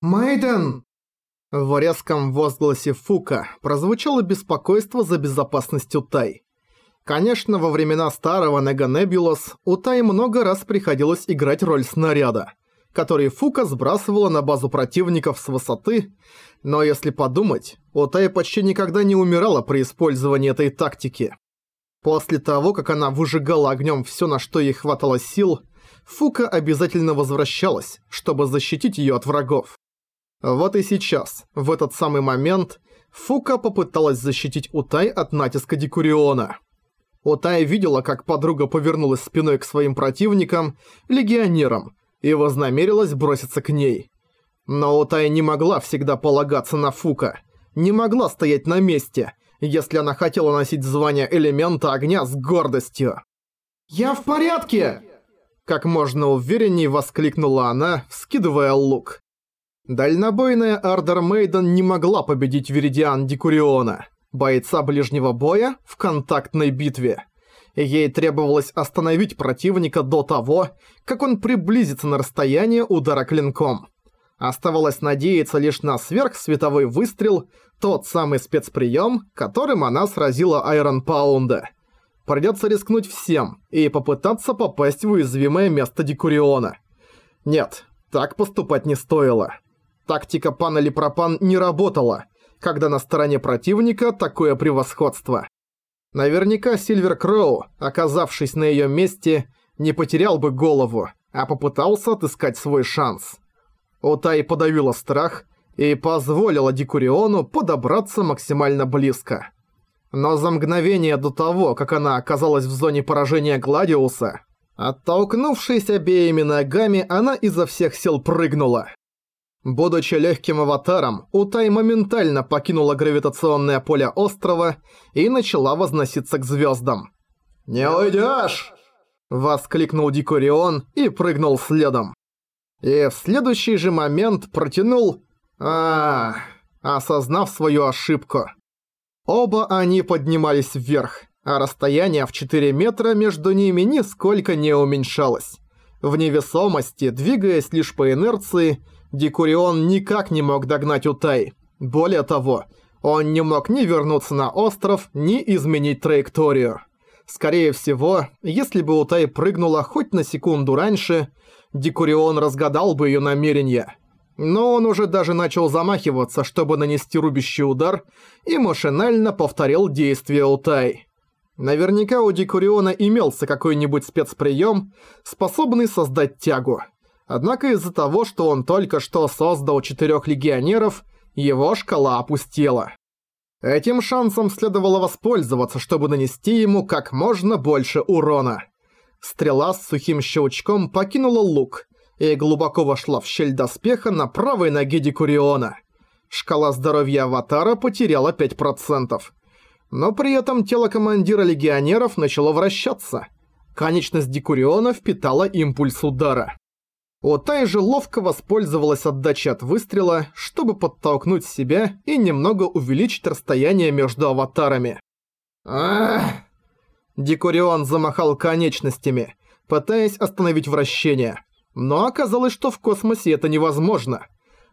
«Мэйден!» В резком возгласе Фука прозвучало беспокойство за безопасность Утай. Конечно, во времена старого Неганебулос Утай много раз приходилось играть роль снаряда, который Фука сбрасывала на базу противников с высоты, но если подумать, Утай почти никогда не умирала при использовании этой тактики. После того, как она выжигала огнем все, на что ей хватало сил, Фука обязательно возвращалась, чтобы защитить ее от врагов. Вот и сейчас, в этот самый момент, Фука попыталась защитить Утай от натиска Декуриона. Утай видела, как подруга повернулась спиной к своим противникам, легионерам, и вознамерилась броситься к ней. Но Утай не могла всегда полагаться на Фука, не могла стоять на месте, если она хотела носить звание элемента огня с гордостью. «Я в порядке!» Как можно увереннее воскликнула она, вскидывая лук. Дальнобойная Ардер Мейден не могла победить Веридиан Декуриона, бойца ближнего боя в контактной битве. Ей требовалось остановить противника до того, как он приблизится на расстояние удара клинком. Оставалось надеяться лишь на сверхсветовой выстрел, тот самый спецприем, которым она сразила Айрон Паунда. Придется рискнуть всем и попытаться попасть в уязвимое место Декуриона. Нет, так поступать не стоило. Тактика пан или пропан не работала, когда на стороне противника такое превосходство. Наверняка Сильвер Кроу, оказавшись на её месте, не потерял бы голову, а попытался отыскать свой шанс. Утай подавила страх и позволила Дикуриону подобраться максимально близко. Но за мгновение до того, как она оказалась в зоне поражения Гладиуса, оттолкнувшись обеими ногами, она изо всех сил прыгнула. Будучи легким аватаром, Утай моментально покинула гравитационное поле острова и начала возноситься к звездам. «Не уйдешь!» – воскликнул Дикурион и прыгнул следом. И в следующий же момент протянул... а, осознав свою ошибку. Оба они поднимались вверх, а расстояние в 4 метра между ними нисколько не уменьшалось. В невесомости, двигаясь лишь по инерции, Дикурион никак не мог догнать Утай. Более того, он не мог ни вернуться на остров, ни изменить траекторию. Скорее всего, если бы Утай прыгнула хоть на секунду раньше, Дикурион разгадал бы ее намерения. Но он уже даже начал замахиваться, чтобы нанести рубящий удар, и машинально повторил действия Утай. Наверняка у Дикуриона имелся какой-нибудь спецприем, способный создать тягу. Однако из-за того, что он только что создал четырех легионеров, его шкала опустела. Этим шансом следовало воспользоваться, чтобы нанести ему как можно больше урона. Стрела с сухим щелчком покинула лук и глубоко вошла в щель доспеха на правой ноге Декуриона. Шкала здоровья Аватара потеряла 5%. Но при этом тело командира легионеров начало вращаться. Конечность Декуриона впитала импульс удара. Отай же ловко воспользовалась отдачей от выстрела, чтобы подтолкнуть себя и немного увеличить расстояние между аватарами. Ах! Декорион замахал конечностями, пытаясь остановить вращение. Но оказалось, что в космосе это невозможно.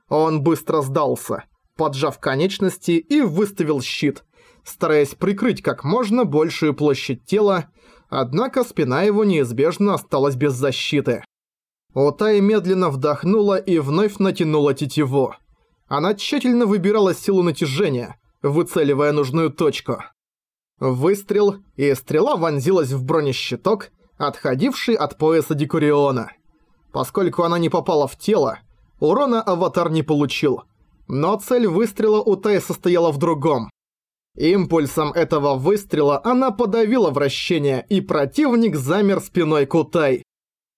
Он быстро сдался, поджав конечности и выставил щит, стараясь прикрыть как можно большую площадь тела, однако спина его неизбежно осталась без защиты. Утай медленно вдохнула и вновь натянула тетиву. Она тщательно выбирала силу натяжения, выцеливая нужную точку. Выстрел, и стрела вонзилась в бронещиток, отходивший от пояса Декуриона. Поскольку она не попала в тело, урона аватар не получил. Но цель выстрела у Тай состояла в другом. Импульсом этого выстрела она подавила вращение, и противник замер спиной к Утай.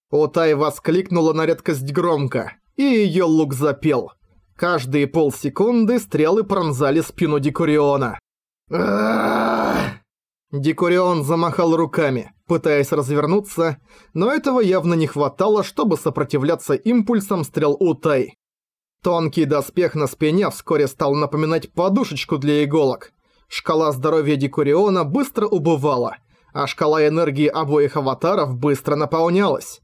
Утай воскликнула на редкость громко, и её лук запел. Каждые полсекунды стрелы пронзали спину Декуриона. Декурион замахал руками, пытаясь развернуться, но этого явно не хватало, чтобы сопротивляться импульсам стрел Утай. Тонкий доспех на спине вскоре стал напоминать подушечку для иголок. Шкала здоровья Декуриона быстро убывала, а шкала энергии обоих аватаров быстро наполнялась.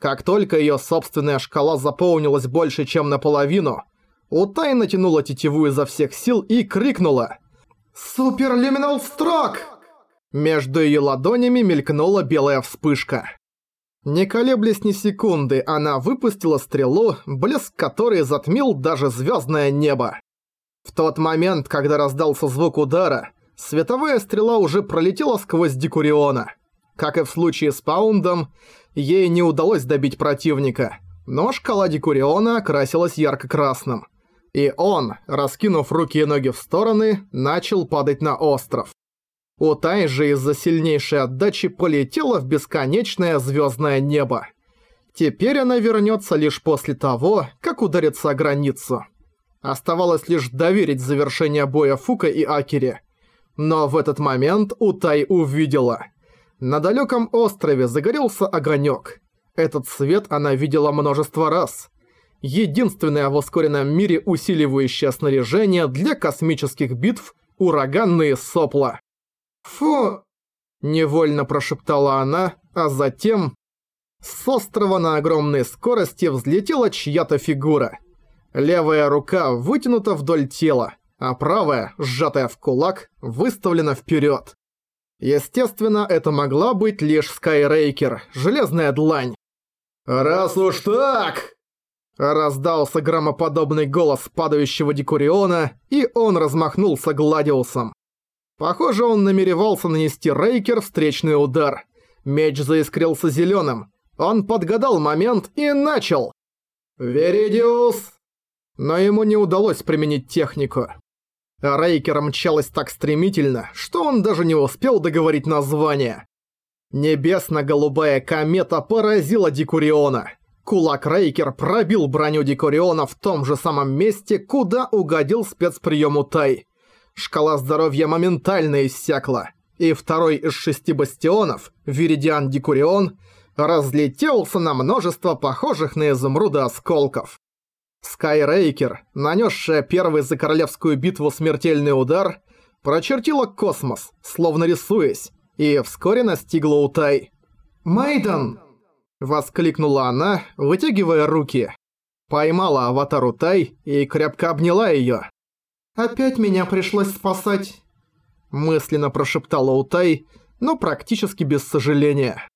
Как только её собственная шкала заполнилась больше, чем наполовину, Утай натянула тетиву изо всех сил и крикнула «Суперлюминал Строк!» Между ее ладонями мелькнула белая вспышка. Не колеблясь ни секунды, она выпустила стрелу, блеск которой затмил даже звездное небо. В тот момент, когда раздался звук удара, световая стрела уже пролетела сквозь Декуриона. Как и в случае с Паундом, ей не удалось добить противника, но шкала Декуриона окрасилась ярко-красным. И он, раскинув руки и ноги в стороны, начал падать на остров. Утай же из-за сильнейшей отдачи полетела в бесконечное звездное небо. Теперь она вернется лишь после того, как ударится о границу. Оставалось лишь доверить завершение боя Фука и Акере. Но в этот момент Утай увидела. На далеком острове загорелся огонек. Этот свет она видела множество раз. Единственное в ускоренном мире усиливающее снаряжение для космических битв – ураганные сопла. «Фу!» – невольно прошептала она, а затем... С острова на огромной скорости взлетела чья-то фигура. Левая рука вытянута вдоль тела, а правая, сжатая в кулак, выставлена вперед. Естественно, это могла быть лишь Скайрейкер, железная длань. «Раз уж так!» Раздался громоподобный голос падающего Декуриона, и он размахнулся Гладиусом. Похоже, он намеревался нанести Рейкер встречный удар. Меч заискрился зеленым. Он подгадал момент и начал. «Веридиус!» Но ему не удалось применить технику. Рейкер мчалась так стремительно, что он даже не успел договорить название. Небесно-голубая комета поразила Дикуриона. Кулак Рейкер пробил броню Дикуриона в том же самом месте, куда угодил спецприему Тай шкала здоровья моментально иссякла, и второй из шести бастионов, Виридиан Дикурион, разлетелся на множество похожих на изумруды осколков. Скайрейкер, нанесшая первый за королевскую битву смертельный удар, прочертила космос, словно рисуясь, и вскоре настигла Утай. «Мейден!» – воскликнула она, вытягивая руки. Поймала аватар Утай и крепко обняла её. «Опять меня пришлось спасать», – мысленно прошептала Утай, но практически без сожаления.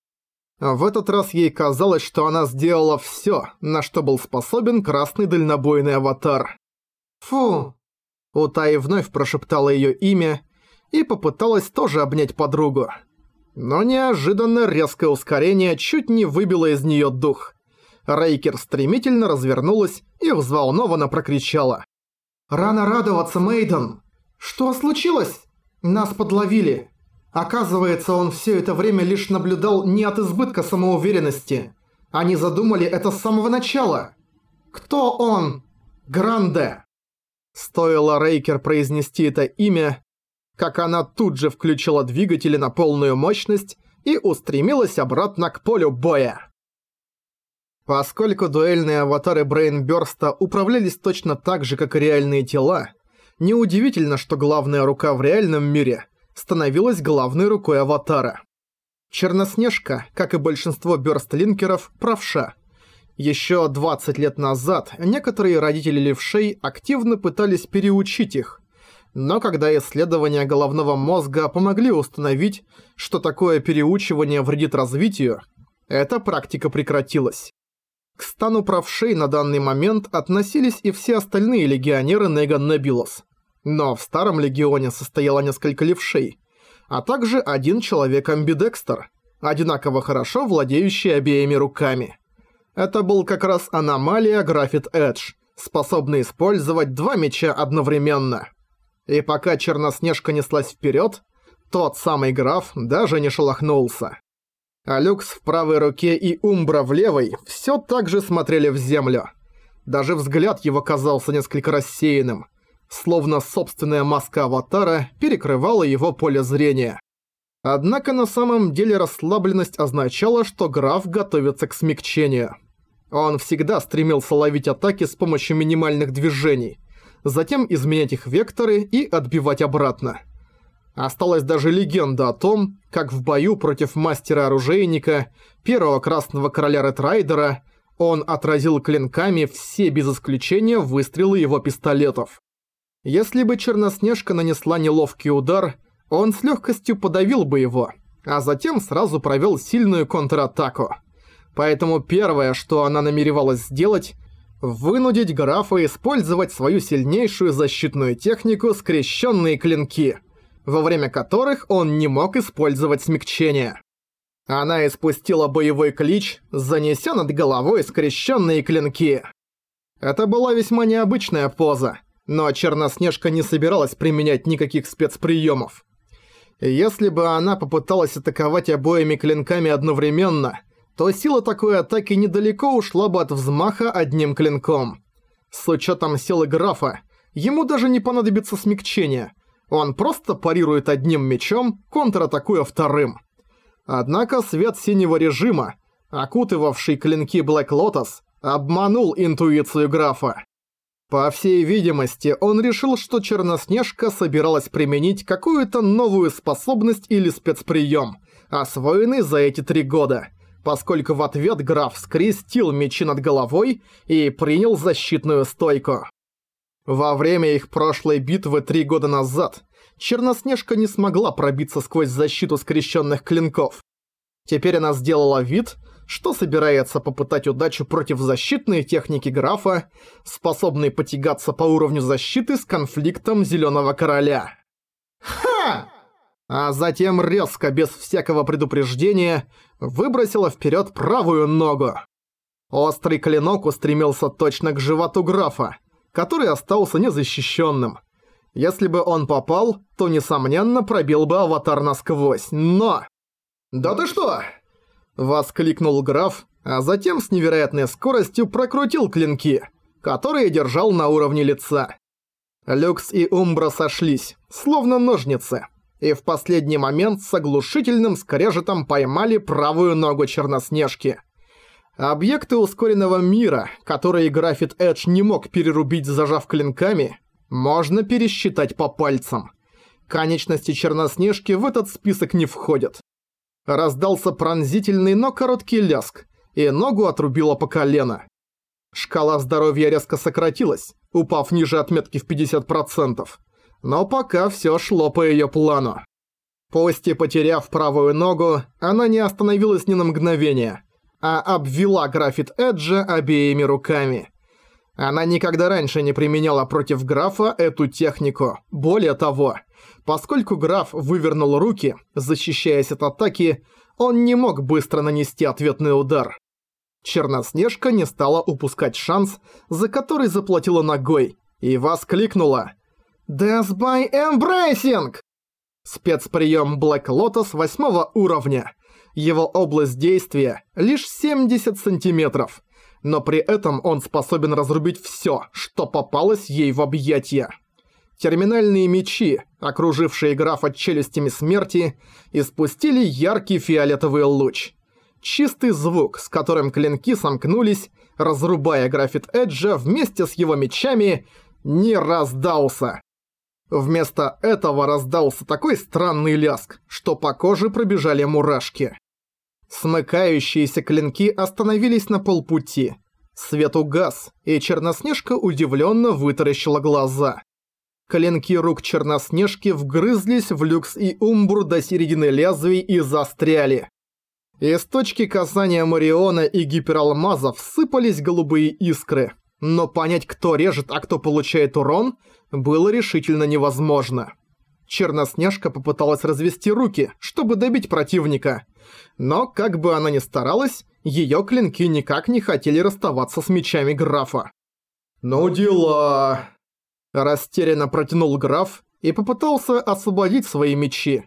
В этот раз ей казалось, что она сделала всё, на что был способен красный дальнобойный аватар. «Фу!» Утай вновь прошептала её имя и попыталась тоже обнять подругу. Но неожиданно резкое ускорение чуть не выбило из неё дух. Рейкер стремительно развернулась и взволнованно прокричала. «Рано радоваться, Мейден! Что случилось? Нас подловили. Оказывается, он все это время лишь наблюдал не от избытка самоуверенности. Они задумали это с самого начала. Кто он? Гранде!» Стоило Рейкер произнести это имя, как она тут же включила двигатели на полную мощность и устремилась обратно к полю боя. Поскольку дуэльные аватары Брейнбёрста управлялись точно так же, как и реальные тела, неудивительно, что главная рука в реальном мире становилась главной рукой аватара. Черноснежка, как и большинство бёрстлинкеров, правша. Еще 20 лет назад некоторые родители левшей активно пытались переучить их, но когда исследования головного мозга помогли установить, что такое переучивание вредит развитию, эта практика прекратилась. К стану правшей на данный момент относились и все остальные легионеры Неган Небилос. Но в старом легионе состояло несколько левшей, а также один человек-амбидекстер, одинаково хорошо владеющий обеими руками. Это был как раз аномалия Графит Эдж, способный использовать два меча одновременно. И пока Черноснежка неслась вперед, тот самый граф даже не шелохнулся а Люкс в правой руке и Умбра в левой все так же смотрели в землю. Даже взгляд его казался несколько рассеянным, словно собственная маска аватара перекрывала его поле зрения. Однако на самом деле расслабленность означала, что граф готовится к смягчению. Он всегда стремился ловить атаки с помощью минимальных движений, затем изменять их векторы и отбивать обратно. Осталась даже легенда о том, как в бою против мастера-оружейника, первого красного короля Ретрайдера, Он отразил клинками все без исключения выстрелы его пистолетов. Если бы Черноснежка нанесла неловкий удар, он с легкостью подавил бы его, а затем сразу провел сильную контратаку. Поэтому первое, что она намеревалась сделать, вынудить графа использовать свою сильнейшую защитную технику скрещенные клинки, во время которых он не мог использовать смягчение. Она испустила боевой клич, занеся над головой скрещенные клинки. Это была весьма необычная поза, но Черноснежка не собиралась применять никаких спецприемов. Если бы она попыталась атаковать обоими клинками одновременно – то сила такой атаки недалеко ушла бы от взмаха одним клинком. С учетом силы графа, ему даже не понадобится смягчение. Он просто парирует одним мечом, контратакуя вторым. Однако свет синего режима, окутывавший клинки Блэк Лотос, обманул интуицию графа. По всей видимости, он решил, что Черноснежка собиралась применить какую-то новую способность или спецприем, освоенный за эти три года – поскольку в ответ граф скрестил мечи над головой и принял защитную стойку. Во время их прошлой битвы три года назад Черноснежка не смогла пробиться сквозь защиту скрещенных клинков. Теперь она сделала вид, что собирается попытать удачу против защитной техники графа, способной потягаться по уровню защиты с конфликтом Зеленого Короля. Ха! а затем резко, без всякого предупреждения, выбросила вперед правую ногу. Острый клинок устремился точно к животу графа, который остался незащищенным. Если бы он попал, то, несомненно, пробил бы аватар насквозь, но... «Да ты что?» – воскликнул граф, а затем с невероятной скоростью прокрутил клинки, которые держал на уровне лица. Люкс и Умбра сошлись, словно ножницы – и в последний момент с оглушительным скрежетом поймали правую ногу Черноснежки. Объекты ускоренного мира, которые Графит Эдж не мог перерубить, зажав клинками, можно пересчитать по пальцам. Конечности Черноснежки в этот список не входят. Раздался пронзительный, но короткий ляск, и ногу отрубило по колено. Шкала здоровья резко сократилась, упав ниже отметки в 50%. Но пока всё шло по её плану. Пусть и потеряв правую ногу, она не остановилась ни на мгновение, а обвела графит Эджа обеими руками. Она никогда раньше не применяла против графа эту технику. Более того, поскольку граф вывернул руки, защищаясь от атаки, он не мог быстро нанести ответный удар. Черноснежка не стала упускать шанс, за который заплатила ногой, и воскликнула Death by Embracing! Спецприем Black Lotus восьмого уровня. Его область действия лишь 70 сантиметров, но при этом он способен разрубить всё, что попалось ей в объятия. Терминальные мечи, окружившие графа челюстями смерти, испустили яркий фиолетовый луч. Чистый звук, с которым клинки сомкнулись, разрубая графит Эджа вместе с его мечами, не раздался. Вместо этого раздался такой странный ляск, что по коже пробежали мурашки. Смыкающиеся клинки остановились на полпути. Свет угас, и Черноснежка удивленно вытаращила глаза. Клинки рук Черноснежки вгрызлись в люкс и умбур до середины лезвий и застряли. Из точки касания Мариона и гипералмазов сыпались голубые искры, но понять, кто режет, а кто получает урон, было решительно невозможно. Черноснежка попыталась развести руки, чтобы добить противника. Но, как бы она ни старалась, её клинки никак не хотели расставаться с мечами графа. «Ну дела...» Растерянно протянул граф и попытался освободить свои мечи.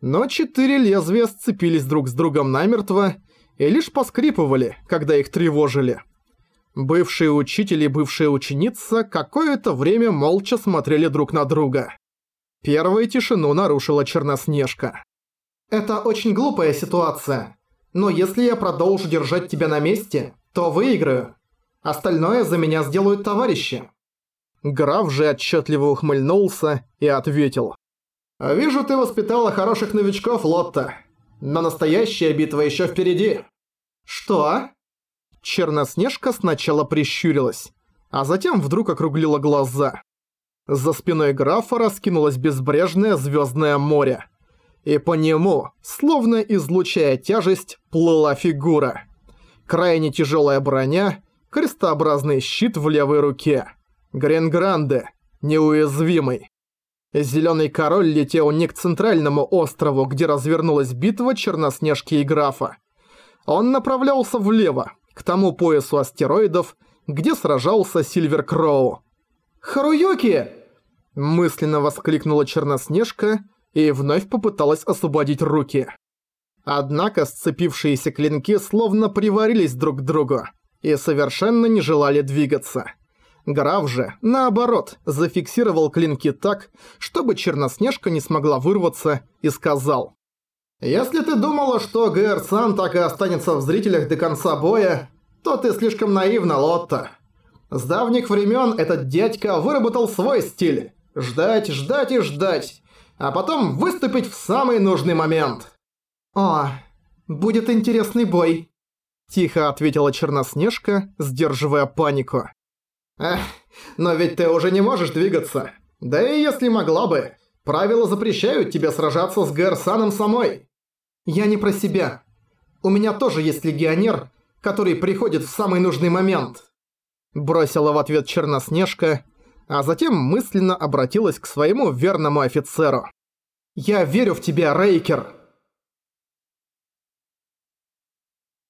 Но четыре лезвия сцепились друг с другом намертво и лишь поскрипывали, когда их тревожили. Бывший учитель и бывшая ученица какое-то время молча смотрели друг на друга. Первую тишину нарушила Черноснежка. «Это очень глупая ситуация. Но если я продолжу держать тебя на месте, то выиграю. Остальное за меня сделают товарищи». Граф же отчетливо ухмыльнулся и ответил. «Вижу, ты воспитала хороших новичков, Лотта. Но настоящая битва еще впереди». «Что?» Черноснежка сначала прищурилась, а затем вдруг округлила глаза. За спиной графа раскинулось безбрежное звездное море. И по нему, словно излучая тяжесть, плыла фигура. Крайне тяжелая броня, крестообразный щит в левой руке. Гренгранде, неуязвимый. Зеленый король летел не к центральному острову, где развернулась битва Черноснежки и графа. Он направлялся влево, к тому поясу астероидов, где сражался Сильвер Кроу. «Харуюки!» Мысленно воскликнула Черноснежка и вновь попыталась освободить руки. Однако сцепившиеся клинки словно приварились друг к другу и совершенно не желали двигаться. Граф же, наоборот, зафиксировал клинки так, чтобы Черноснежка не смогла вырваться, и сказал. «Если ты думала, что Гэр-сан так и останется в зрителях до конца боя, то ты слишком наивна, Лотта. С давних времен этот дядька выработал свой стиль. Ждать, ждать и ждать. А потом выступить в самый нужный момент. «О, будет интересный бой», – тихо ответила Черноснежка, сдерживая панику. «Эх, но ведь ты уже не можешь двигаться. Да и если могла бы, правила запрещают тебе сражаться с Гэрсаном самой». «Я не про себя. У меня тоже есть легионер, который приходит в самый нужный момент». Бросила в ответ Черноснежка, а затем мысленно обратилась к своему верному офицеру. «Я верю в тебя, Рейкер!»